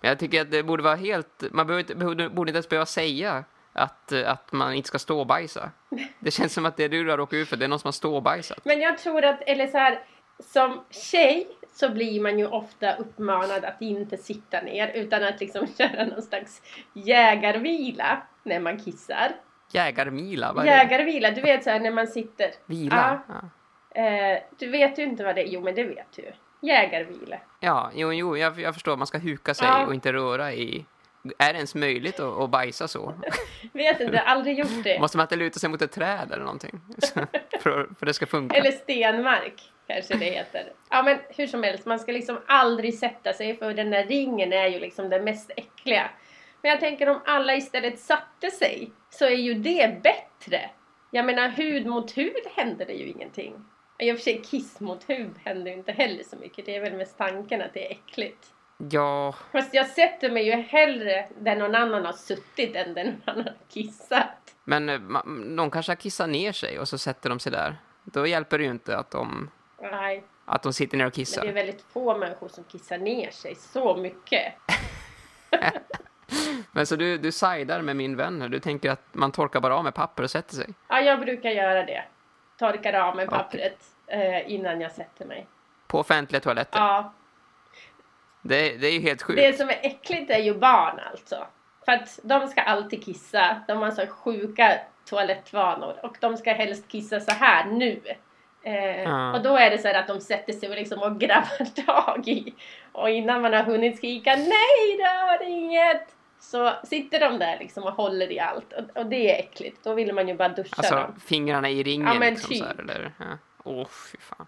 Men jag tycker att det borde vara helt... Man borde, borde inte ens behöva säga att, eh, att man inte ska stå och bajsa. Det känns som att det du har råkat ut för, det är någon som har stå och bajsat. Men jag tror att, eller så här, som tjej så blir man ju ofta uppmanad att inte sitta ner utan att liksom köra någon slags jägarvila när man kissar. Jägarmila, vad är det? Jägarvila, du vet så här när man sitter. Vila? Ja. Eh, du vet ju inte vad det är, jo men det vet du. Jägarvila. Ja, jo, jo jag, jag förstår. Man ska huka sig Ja. och inte röra i... Är det ens möjligt att, att bajsa så? Vet inte, aldrig gjort det. Måste man inte luta sig mot ett träd eller någonting? För, för det ska funka? Eller stenmark kanske det heter. Ja men hur som helst, man ska liksom aldrig sätta sig för den där ringen är ju liksom det mest äckliga. Men jag tänker om alla istället satte sig så är ju det bättre. Jag menar hud mot hud händer det ju ingenting. I och för sig kiss mot hud händer ju inte heller så mycket. Det är väl mest tanken att det är äckligt. Ja, Fast jag sätter mig ju hellre där någon annan har suttit än där någon annan har kissat. men eh, de kanske har kissat ner sig och så sätter de sig där. Då hjälper det ju inte att de, Nej, att de sitter ner och men kissar. det är väldigt få människor som kissar ner sig så mycket. Men så du, du sidar med min vän här. Du tänker att man torkar bara av med papper och sätter sig. Ja, jag brukar göra det. Torkar av med pappret eh, innan jag sätter mig. På offentliga toaletter. Ja, Det, det är ju helt sjukt. det som är äckligt är ju barn alltså. För att de ska alltid kissa. De har så sjuka toalettvanor. Och de ska helst kissa så här nu. Eh, Ja. Och då är det så här att de sätter sig och, liksom och grabbar tag i. Och innan man har hunnit skrika nej, rör inget! Så sitter de där liksom och håller i allt. Och, och det är äckligt. Då vill man ju bara duscha Alltså dem. fingrarna i ringen Ja, men liksom så här, typ. eller? Ja. Åh, fy fan.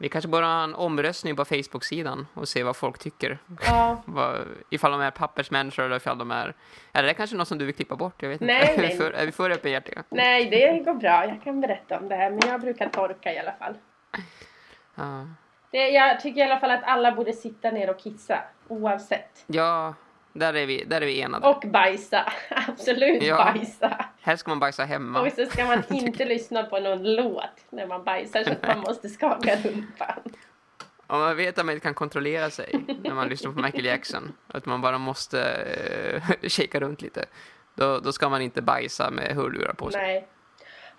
Vi kanske borde ha en omröstning på Facebook-sidan och se vad folk tycker. Ja. Ifall de är pappersmänniskor eller ifall de är... Är det kanske något som du vill klippa bort? Jag vet inte. Nej, är, vi nej. för, är vi för öppenhjärtiga? Nej, det går bra. Jag kan berätta om det här. Men jag brukar torka i alla fall. Ja. Det, jag tycker i alla fall att alla borde sitta ner och kissa. Oavsett. ja, där är vi, där är vi enade. Och bajsa. Absolut Ja. bajsa. Här ska man bajsa hemma. Och så ska man inte lyssna på någon låt när man bajsar så att man måste skaka rumpan. Om man vet att man inte kan kontrollera sig när man lyssnar på Michael Jackson, att man bara måste uh, shaka runt lite, då, då ska man inte bajsa med hörlurar på sig. Nej.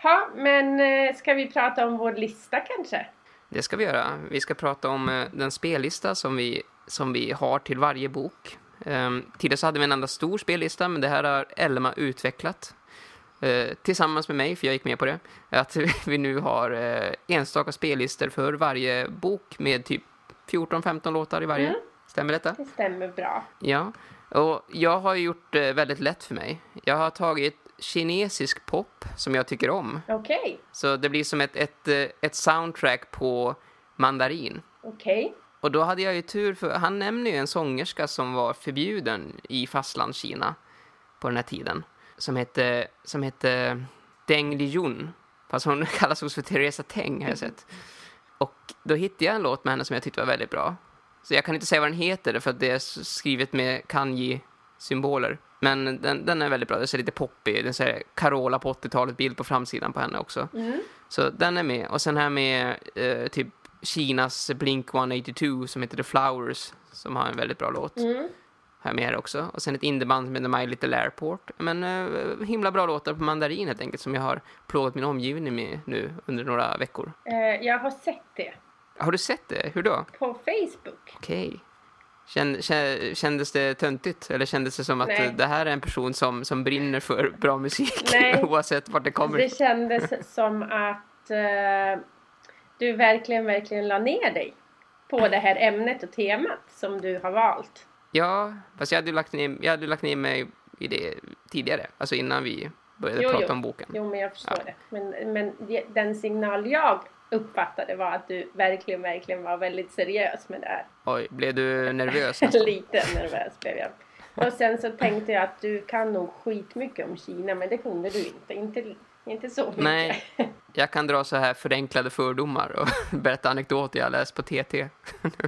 Ja, men eh, ska vi prata om vår lista kanske? Det ska vi göra. Vi ska prata om eh, den spellista som vi, som vi har till varje bok. Um, tidigare så hade vi en enda stor spellista, men det här har Elma utvecklat. eh, tillsammans med mig, för jag gick med på det. Att vi nu har uh, enstaka spellistor för varje bok med typ 14-15 låtar i varje. Mm. Stämmer detta? Det stämmer bra. Ja, och jag har gjort det väldigt lätt för mig. Jag har tagit kinesisk pop som jag tycker om. Okej, Så det blir som ett, ett, eh, ett soundtrack på mandarin. okej. Och då hade jag ju tur för han nämner ju en sångerska som var förbjuden i fastlandskina på den här tiden. Som hette, som hette Deng Lijun. Fast hon kallas också för Teresa Teng har jag sett. Och då hittade jag en låt med henne som jag tyckte var väldigt bra. Så jag kan inte säga vad den heter för att det är skrivet med kanji-symboler. Men den, den är väldigt bra, den ser lite poppig. Den ser Carola på 80-talet, bild på framsidan på henne också. Mm. Så den är med. Och sen här med eh, typ Kinas Blink 182 som heter The Flowers som har en väldigt bra låt. Mm. Här med också. Och sen ett indieband som heter My Little Airport. Men eh, himla bra låtar på mandarin helt enkelt som jag har plågat min omgivning med nu under några veckor. Eh, jag har sett det Har du sett det? Hur då? på Facebook. Okej. Kä- kändes det töntigt? Eller kändes det som att Nej. det här är en person som, som brinner för bra musik Nej. oavsett vart det kommer Det kändes som att eh, du verkligen, verkligen la ner dig på det här ämnet och temat som du har valt. Ja, fast jag hade lagt ner, jag hade lagt ner mig i det tidigare, alltså innan vi började Jo, prata jo. om boken. Jo, men jag förstår Ja. det. Men, men den signal jag uppfattade var att du verkligen, verkligen var väldigt seriös med det här. Oj, blev du nervös? Lite nervös blev jag. Och sen så tänkte jag att du kan nog skitmycket om Kina, men det kunde du inte. Inte, inte så mycket. Nej. Jag kan dra så här förenklade fördomar och berätta anekdoter jag läst på TT.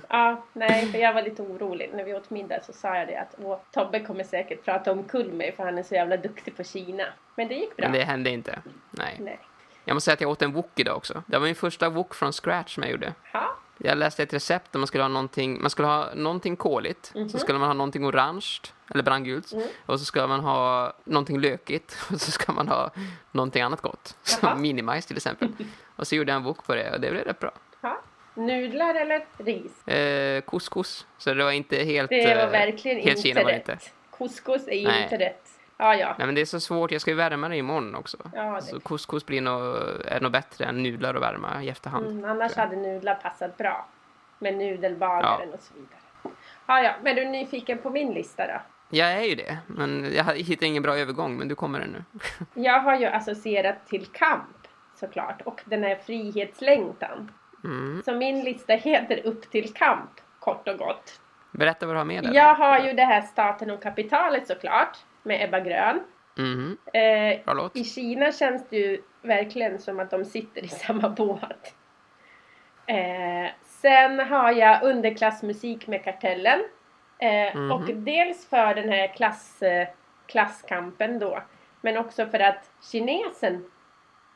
Ja, nej, för jag var lite orolig. När vi åt middag så sa jag det att Åh, Tobbe kommer säkert prata omkull mig för han är så jävla duktig på Kina. Men det gick bra. Men det hände inte. Nej. Nej. Jag måste säga att jag åt en wok idag också. Det var min första wok från scratch som jag gjorde. Ja, Jag läste ett recept där man skulle ha någonting, man skulle ha någonting koligt, Mhm. så skulle man ha någonting orange, eller brandgult, Mm. och så ska man ha någonting lökigt, och så ska man ha någonting annat gott, Jaha. som minimajs till exempel. Och så gjorde jag en wok på det och det blev rätt bra. ja. Nudlar eller ris? Eh, couscous, så det var inte helt... Det var eh, verkligen helt inte Kina rätt. inte. Couscous är Nej. inte rätt. Ja, ja. Nej men det är så svårt, jag ska ju värma det imorgon också. ja det. Så couscous blir nog, är nog bättre än nudlar att värma i efterhand. Mm, annars hade nudlar passat bra. Med nudelbagaren och så vidare. Ja, ja. Men du är nyfiken på min lista då? Jag är ju det, men jag hittar ingen bra övergång, men du kommer den nu. Jag har ju associerat till kamp såklart och den här frihetslängtan. Mm. Så min lista heter Upp till kamp, kort och gott. Berätta vad du har med dig. Jag har ju det här Staten och kapitalet såklart, med Ebba Grön. Mhm, Eh. I Kina känns det ju verkligen som att de sitter i samma båt. Eh, sen har jag underklassmusik med Kartellen. Eh, Mhm. Och dels för den här klass, eh, klasskampen då. Men också för att kinesen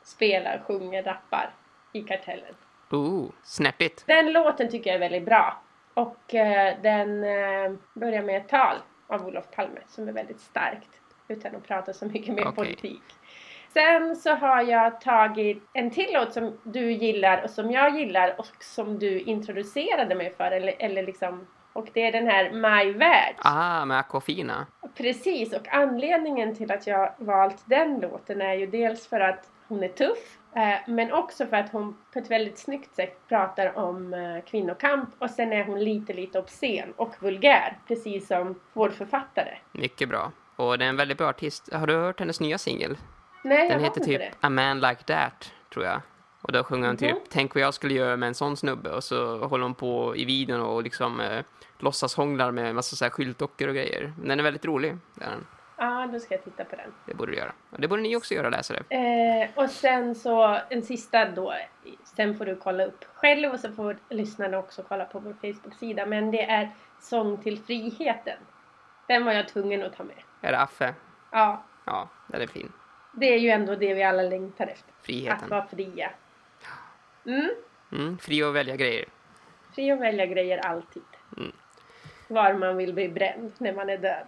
spelar, sjunger, rappar i Kartellen. Ooh, snärtigt. Den låten tycker jag är väldigt bra. Och eh, den eh, börjar med ett tal av Olof Palme som är väldigt starkt. Utan att prata så mycket mer Okej. politik. Sen så har jag tagit en till låt som du gillar och som jag gillar och som du introducerade mig för. Eller, eller liksom, och det är den här My Värld. Ah, med Aquafina. Precis, och anledningen till att jag valt den låten är ju dels för att hon är tuff men också för att hon på ett väldigt snyggt sätt pratar om eh, kvinnokamp och sen är hon lite, lite obscen och vulgär precis som vår författare. Mycket bra. Och det är en väldigt bra artist. Har du hört hennes nya singel? Nej, Den jag heter typ det. A Man Like That, tror jag. Och då sjunger hon typ Mhm. Tänk vad jag skulle göra med en sån snubbe. Och så håller hon på i videon och liksom eh, låtsas hånglar med massa så här skyltdockor och grejer. Men den är väldigt rolig. Den. Ja, då ska jag titta på den. det borde du göra. Och det borde ni också göra, läsare. Eh, och sen så en sista då. Sen får du kolla upp själv och så får lyssnarna också kolla på vår Facebook-sida. Men det är Sång till friheten. Den var jag tvungen att ta med. Är det Affe? Ja, Ja, den är fin. det är ju ändå det vi alla längtar efter. Att Friheten. vara fria. Mm, Mm, fri att välja grejer. fri att välja grejer alltid. Mm. Var man vill bli bränd när man är död.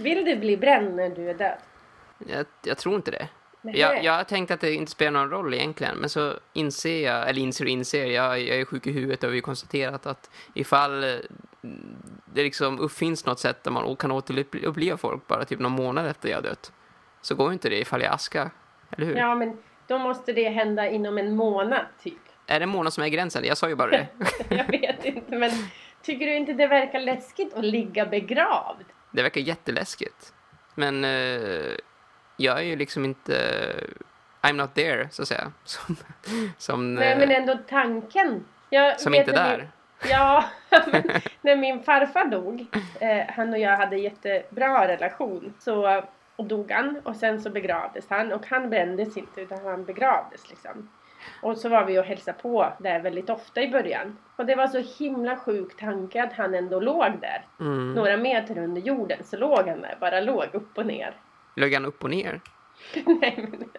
Vill du bli bränd när du är död? Jag, jag tror inte det. Nej. Jag, jag har tänkt att det inte spelar någon roll egentligen, men så inser jag, eller inser och inser, jag, jag är sjuk i huvudet och vi har konstaterat att ifall eh, det liksom uppfinns något sätt där man kan återuppliva folk bara typ någon månad efter jag dött, så går inte det ifall jag är aska, eller hur? Ja, men då måste det hända inom en månad typ. Är det en månad som är gränsen? Jag sa ju bara det. Jag vet inte, men tycker du inte det verkar läskigt att ligga begravd? Det verkar jätteläskigt. Men eh, jag är ju liksom inte... I'm not there, så att säga. Som, som, Nej, eh, men ändå tanken. Jag som inte där. Min, ja, men när min farfar dog, eh, han och jag hade jättebra relation, så och dog han och sen så begravdes han och han brändes inte utan han begravdes liksom. Och så var vi och hälsade på där väldigt ofta i början. Och det var så himla sjuk tanke att han ändå låg där. Mm. Några meter under jorden så låg han där, bara låg upp och ner. Lägger han upp och ner? Nej men,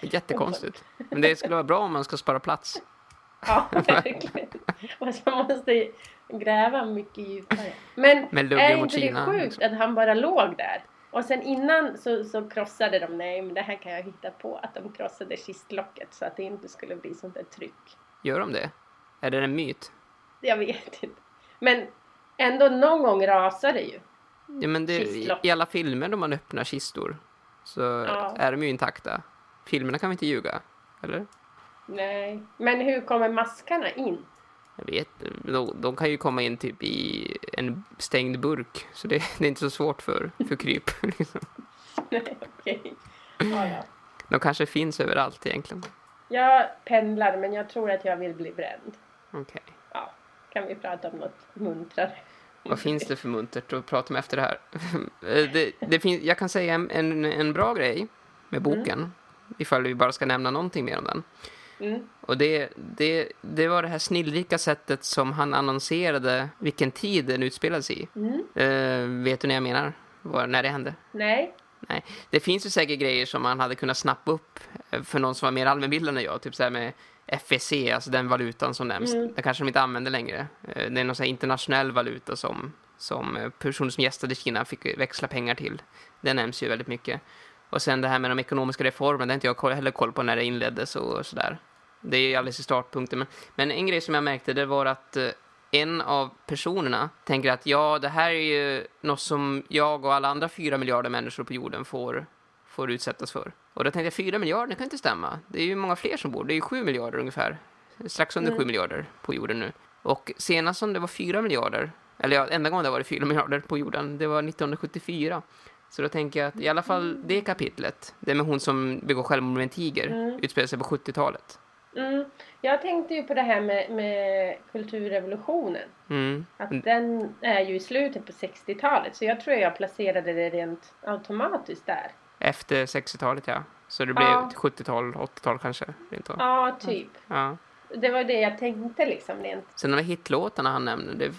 Jättekonstigt. Men det skulle vara bra om man ska spara plats. ja verkligen. Så måste gräva mycket djupare. Men är inte det sjukt liksom. att han bara låg där? Och sen innan så, så krossade de, nej men det här kan jag hitta på, att de krossade kistlocket så att det inte skulle bli sånt där tryck. Gör de det? Är det en myt? Jag vet inte. Men ändå någon gång rasar det ju. Ja, men det, i, alla filmer då man öppnar kistor så Ja. är de ju intakta. Filmerna kan vi inte ljuga. Eller? Nej. Men hur kommer maskarna in? Jag vet, de, de kan ju komma in typ i en stängd burk. Så det, det är inte så svårt för, för kryp. Liksom. Nej, okej. Ja, ja. De kanske finns överallt egentligen. Jag pendlar men jag tror att jag vill bli bränd. Okej. Ja, kan vi prata om något muntrare? Vad finns det för muntert att prata om efter det här? Eh, det, det finns, jag kan säga en, en, en bra grej med boken. Ifall vi bara ska nämna någonting mer om den. Mm. Och det, det, det var det här snillrika sättet som han annonserade vilken tid den utspelade sig i. Mm. Eh, vet du när jag menar? Var, när det hände? Nej. Nej. Det finns ju säkert grejer som man hade kunnat snappa upp eh, för någon som var mer allmänbildad än jag. Typ så här med FEC, alltså den valutan som nämns. Mm. Den kanske de inte använder längre. Eh, Det är någon internationell valuta som, som personer som gästade Kina fick växla pengar till. Det nämns ju väldigt mycket. Och sen det här med de ekonomiska reformerna, det har inte jag heller koll på när det inleddes och sådär. Det är alldeles i startpunkten. Men, men en grej som jag märkte, det var att eh, en av personerna tänker att ja, det här är ju något som jag och alla andra fyra miljarder människor på jorden får, får utsättas för. Och då tänkte jag, fyra miljarder, det kan inte stämma. Det är ju många fler som bor. Det är ju sju miljarder ungefär. Strax under Mm. sju miljarder på jorden nu. Och senast som det var fyra miljarder, eller ja, enda gången det var fyra miljarder på jorden, det var 1974. Så då tänker jag att i alla fall det kapitlet, det med hon som begår självmord med en tiger, Mm. utspelar sig på 70-talet. Mm. Jag tänkte ju på det här med, med kulturrevolutionen. Mm. Att den är ju i slutet på 60-talet. Så jag tror jag placerade det rent automatiskt där. Efter 60-talet, ja. Så det blev Ja. 70-tal, 80-tal kanske. Rent. Ja, typ. Ja. Det var det jag tänkte liksom rent. Sen de här hitlåtarna han nämnde, det,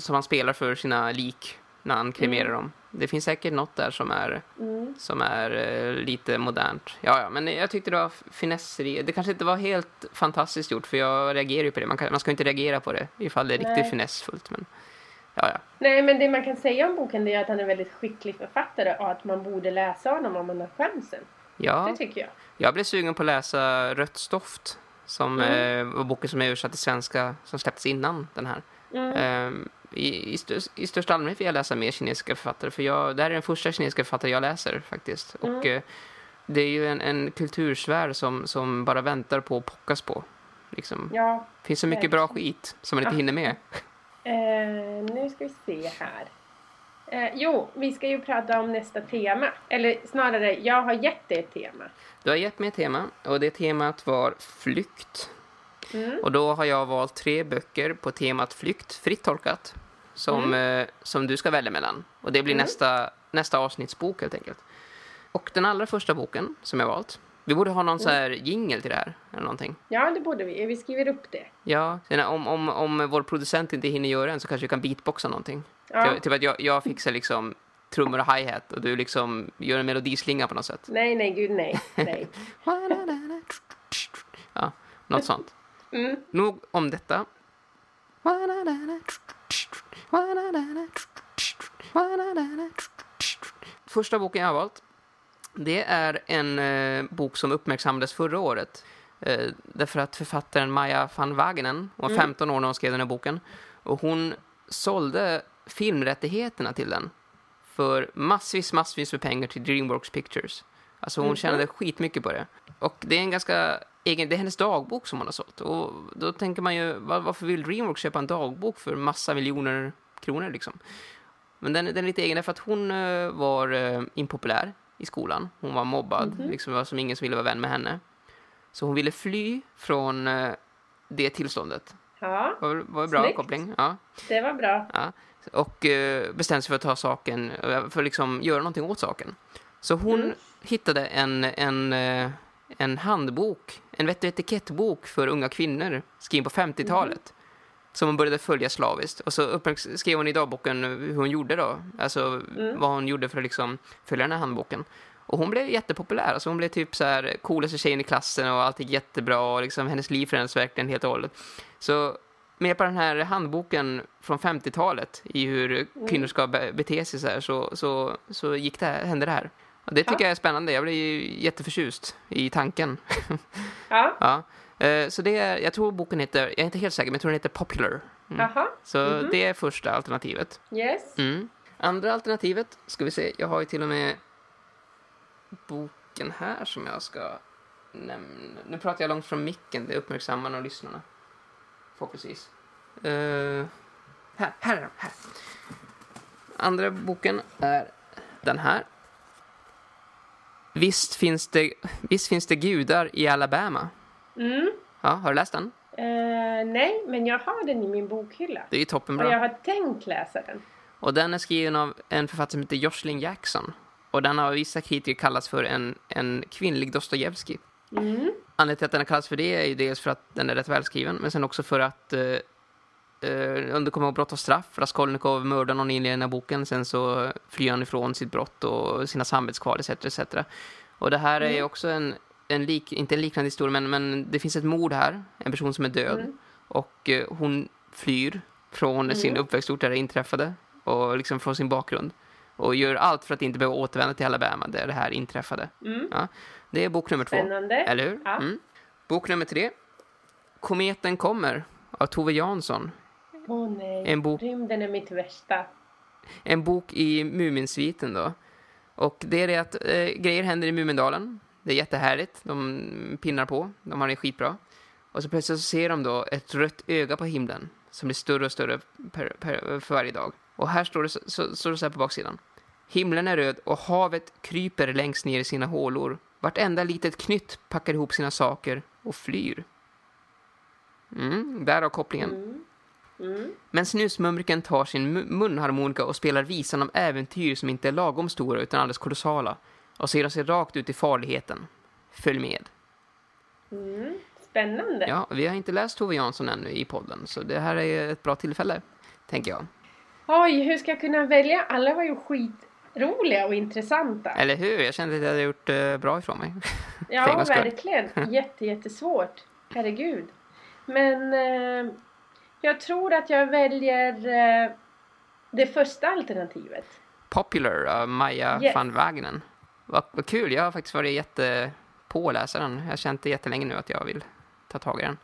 som han spelar för sina lik när han kremerar dem. Det finns säkert något där som är, Mm. som är eh, lite modernt. Ja, ja, men jag tyckte det var finesseri. Det kanske inte var helt fantastiskt gjort, för jag reagerar ju på det. Man, kan, man ska inte reagera på det ifall det är Nej. riktigt finessfullt. Men ja, ja. Nej, men det man kan säga om boken är att han är en väldigt skicklig författare och att man borde läsa honom om man har chansen. ja. Det tycker jag. Jag blev sugen på att läsa Rött stoft, som Mm. eh, var boken som är översatt till svenska, som släpptes innan den här. Mm. Ehm, i, i, stö, I största allmänhet vill jag läsa mer kinesiska författare, för jag, det här är den första kinesiska författare jag läser faktiskt. Och Mm. eh, det är ju en, en kultursfär som, som bara väntar på att pockas på. Liksom. Ja. Det finns så mycket bra skit som man inte Ja. hinner med. Eh, nu ska vi se här. Eh, jo, vi ska ju prata om nästa tema. Eller snarare, jag har gett det ett tema. Du har gett mig ett tema, och det temat var flykt. Mm. Och då har jag valt tre böcker på temat flykt, fritt tolkat, som, eh, som du ska välja mellan. Och det blir Mm. nästa, nästa avsnittsbok helt enkelt. Och den allra första boken som jag valt, vi borde ha någon så här jingle till det här, eller någonting. Ja, det borde vi. Vi skriver upp det. Ja, om, om, om vår producent inte hinner göra den så kanske vi kan beatboxa någonting. Ja. Typ, typ att jag, jag fixar liksom trummor och hi-hat och du liksom gör en melodislinga på något sätt. Nej, nej, gud nej. nej. Ja, något sånt. Mm. Nog om detta. Första boken jag har valt, det är en eh, bok som uppmärksammades förra året. Eh, därför att författaren Maja van Wagenen, hon var Mm. 15 år när hon skrev den här boken, och hon sålde filmrättigheterna till den för massvis, massvis med pengar till Dreamworks Pictures. Alltså hon Mhm. tjänade skitmycket på det. Och det är en ganska egen, det är hennes dagbok som hon har sålt. Och då tänker man ju, var, varför vill Dreamworks köpa en dagbok för massa miljoner kronor liksom? Men den, den är lite egen därför att hon eh, var eh, impopulär i skolan. Hon var mobbad, Mhm. liksom det var som ingen som ville vara vän med henne. Så hon ville fly från eh, det tillståndet. Ja, Var, var bra Snyggt. koppling? Ja. det var bra. Ja, och eh, bestämde sig för att ta saken, för att liksom göra någonting åt saken. Så hon Mm. hittade en, en, en handbok, en vett och etikettbok för unga kvinnor, skriven på 50-talet. Som hon började följa slaviskt. Och så skrev hon i dagboken hur hon gjorde då. Alltså Mm. vad hon gjorde för att liksom följa den här handboken. Och hon blev jättepopulär. Alltså hon blev typ så här coolaste tjejen i klassen och allt gick jättebra. Och liksom hennes liv förändrades verkligen helt och hållet. Så med på den här handboken från 50-talet i hur kvinnor ska be- bete sig så här, så, så, så gick det, här- hände det här. Det tycker Ja. jag är spännande. Jag blir ju jätteförtjust i tanken. Ja, ja. Eh, Så det är, jag tror boken heter, jag är inte helt säker, men jag tror den heter Popular. Mm. aha. Så Mhm. det är första alternativet. Yes. Mm. Andra alternativet, ska vi se, jag har ju till och med boken här som jag ska nämna. Nu pratar jag långt från micken, det uppmärksammar nog lyssnarna. Förhoppningsvis. Eh, här, här är den. Här. Andra boken är den här. Visst finns det, visst finns det gudar i Alabama. Mm. Ja, har du läst den? Eh, nej, men jag har den i min bokhylla. Det är ju Och jag toppenbra. har tänkt läsa den. Och den är skriven av en författare som heter Jocelyn Jackson. Och den har av vissa kritiker kallats för en, en kvinnlig Dostojevskij. Mm. Anledningen till att den har kallats för det är ju dels för att den är rätt välskriven, men sen också för att eh, eh, under kommer ihåg brott och straff. Raskolnikov mördar någon i den här boken, sen så flyr han ifrån sitt brott och sina samvetskval etc. etc. Och det här är Mm. också en, en lik, inte en liknande historia, men, men det finns ett mord här, en person som är död. Mm. Och eh, hon flyr från sin Mm. uppväxtort där det inträffade och liksom från sin bakgrund. Och gör allt för att inte behöva återvända till Alabama där det här inträffade. Mm. Det är bok nummer två. Spännande. Eller hur? Ja. Mm. Bok nummer tre. Kometen kommer av Tove Jansson. Åh nej, En bok- rymden är mitt värsta. En bok i Muminsviten då. Och det är det att eh, grejer händer i Mumindalen. Det är jättehärligt. De pinnar på. De har det skitbra. Och så plötsligt så ser de då ett rött öga på himlen som blir större och större per, per, för varje dag. Och här står det så, så, det så här på baksidan. Himlen är röd och havet kryper längst ner i sina hålor. Vartenda litet knytt packar ihop sina saker och flyr. Mm, där har kopplingen. Mm. Mm. Men snusmumriken tar sin mu- munharmonika och spelar visan om äventyr som inte är lagom stora utan alldeles kolossala och ser sig rakt ut i farligheten. Följ med. Mm. Spännande. Ja, vi har inte läst Tove Jansson ännu i podden, så det här är ett bra tillfälle, tänker jag. Oj, hur ska jag kunna välja? Alla var ju skitroliga och intressanta. Eller hur? Jag kände att jag hade gjort eh, bra ifrån mig. Ja, verkligen. Jätte, jättesvårt. Herregud. Men eh, jag tror att jag väljer eh, det första alternativet. Popular av Maja Yes. van Wagenen. Vad, vad kul, jag har faktiskt varit jätte på att läsa den. Jag har känt det jättelänge nu att jag vill ta tag i den.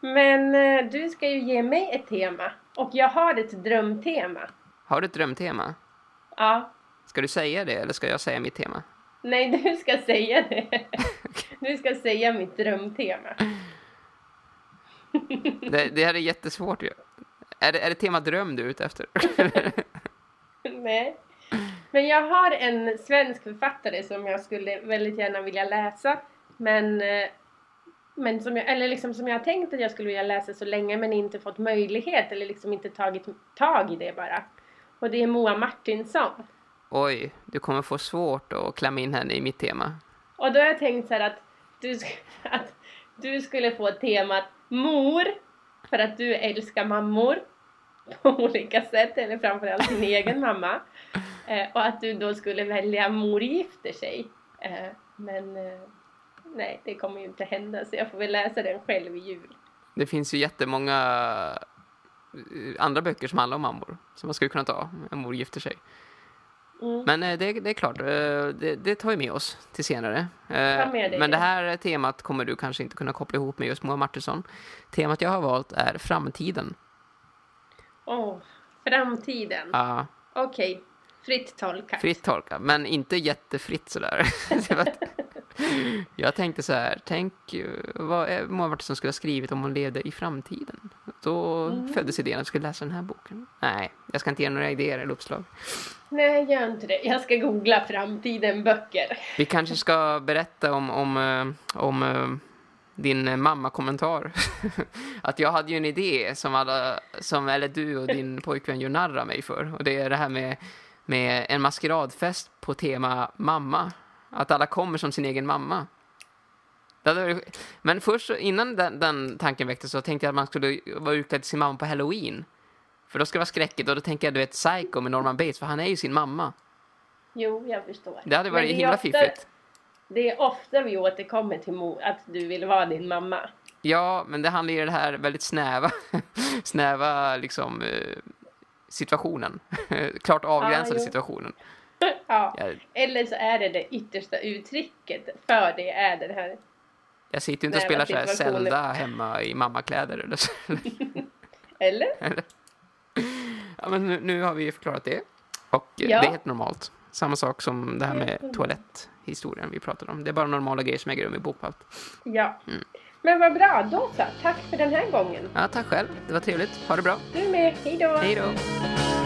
Men eh, du ska ju ge mig ett tema. Och jag har ett drömtema. Har du ett drömtema? Ja. Ska du säga det eller ska jag säga mitt tema? Nej, du ska säga det. Du ska säga mitt drömtema. Det, det här är jättesvårt ju. Är det, är det tema dröm du är ute efter? Nej. Men jag har en svensk författare som jag skulle väldigt gärna vilja läsa. Men, eh, men som, jag, eller liksom som jag har tänkt att jag skulle vilja läsa så länge men inte fått möjlighet eller liksom inte tagit tag i det bara. Och det är Moa Martinsson. Oj, du kommer få svårt att klämma in henne i mitt tema. Och då har jag tänkt så här att du, att du skulle få temat mor för att du älskar mammor på olika sätt, eller framförallt din egen mamma. Eh, och att du då skulle välja mor gifter sig. Eh, men eh, nej, det kommer ju inte hända så jag får väl läsa den själv i jul. Det finns ju jättemånga eh, andra böcker som handlar om mammor. Som man skulle kunna ta. En mor gifter sig. Mm. Men eh, det, det är klart, eh, det, det tar vi med oss till senare. Eh, Men det här temat kommer du kanske inte kunna koppla ihop med just Moa Martinsson. Temat jag har valt är framtiden. Åh, framtiden. Ja, Okej, fritt tolkat. fritt tolka, men inte jättefritt sådär. Jag tänkte så här, tänk vad Moa Martinsson skulle ha skrivit om hon levde i framtiden. Då Mm. föddes idén att jag skulle läsa den här boken. Nej, jag ska inte ge några idéer eller uppslag. Nej, gör inte det. Jag ska googla framtiden böcker. Vi kanske ska berätta om, om, eh, om eh, din mamma-kommentar. att jag hade ju en idé som, alla, som eller du och din pojkvän gör narr av mig för. Och det är det här med, med en maskeradfest på tema mamma. Att alla kommer som sin egen mamma. Men först, innan den, den tanken väcktes så tänkte jag att man skulle vara utklädd till sin mamma på halloween. För då ska det vara skräckigt och då tänker jag du vet Psycho med Norman Bates för han är ju sin mamma. Jo, jag förstår. Det hade varit det är himla ofta- fiffigt. Det är ofta vi återkommer till att du vill vara din mamma. Ja, men det handlar ju om det här väldigt snäva, snäva liksom eh, situationen. Klart avgränsade jo. situationen. Ja. Jag, Eller så är det det yttersta uttrycket för det är den här. jag sitter ju inte och spelar så här. Zelda hemma i mammakläder eller så. Eller? Ja, men nu, nu har vi förklarat det. Och Ja. det är helt normalt. Samma sak som det här med toaletthistorien vi pratade om. Det är bara normala grejer som äger rum i Bopalt. Ja. Mm. Men vad bra, då så. Tack för den här gången. Ja, tack själv. Det var trevligt. Ha det bra. Du med. Hej då. Hej då.